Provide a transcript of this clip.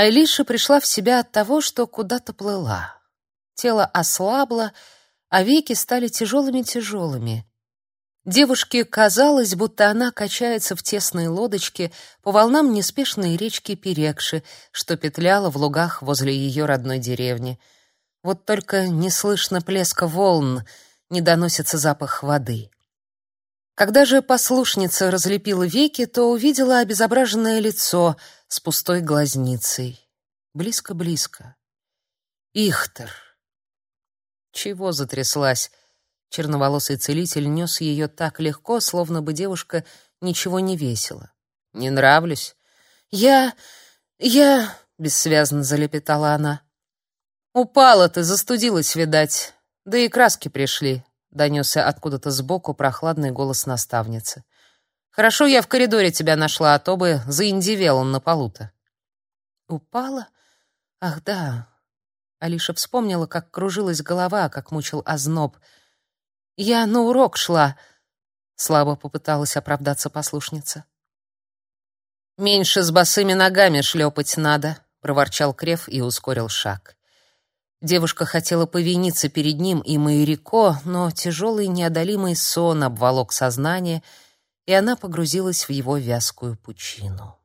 Айлиша пришла в себя от того, что куда-то плыла. Тело ослабло, а веки стали тяжелыми-тяжелыми. Девушке казалось, будто она качается в тесной лодочке по волнам неспешной речки Перекши, что петляла в лугах возле ее родной деревни. Вот только не слышно плеска волн, не доносится запах воды. Когда же послушница разлепила веки, то увидела обезображенное лицо с пустой глазницей. Близко-близко. Ихтер. Чего затряслась? Черноволосый целитель нес ее так легко, словно бы девушка ничего не весила. «Не нравлюсь?» «Я... я...» — бессвязно залепетала она. «Упала ты, застудилась, видать. Да и краски пришли», — донесся откуда-то сбоку прохладный голос наставницы. «Хорошо, я в коридоре тебя нашла, а то бы заиндивела на полу-то». «Упала? Ах, да». Алиша вспомнила, как кружилась голова, как мучил озноб — я на урок шла, слабо попыталась оправдаться послушница. Меньше с босыми ногами шлепать надо, проворчал Крев и ускорил шаг. Девушка хотела повиниться перед ним и Майрико, но тяжелый неодолимый сон обволок сознание, и она погрузилась в его вязкую пучину.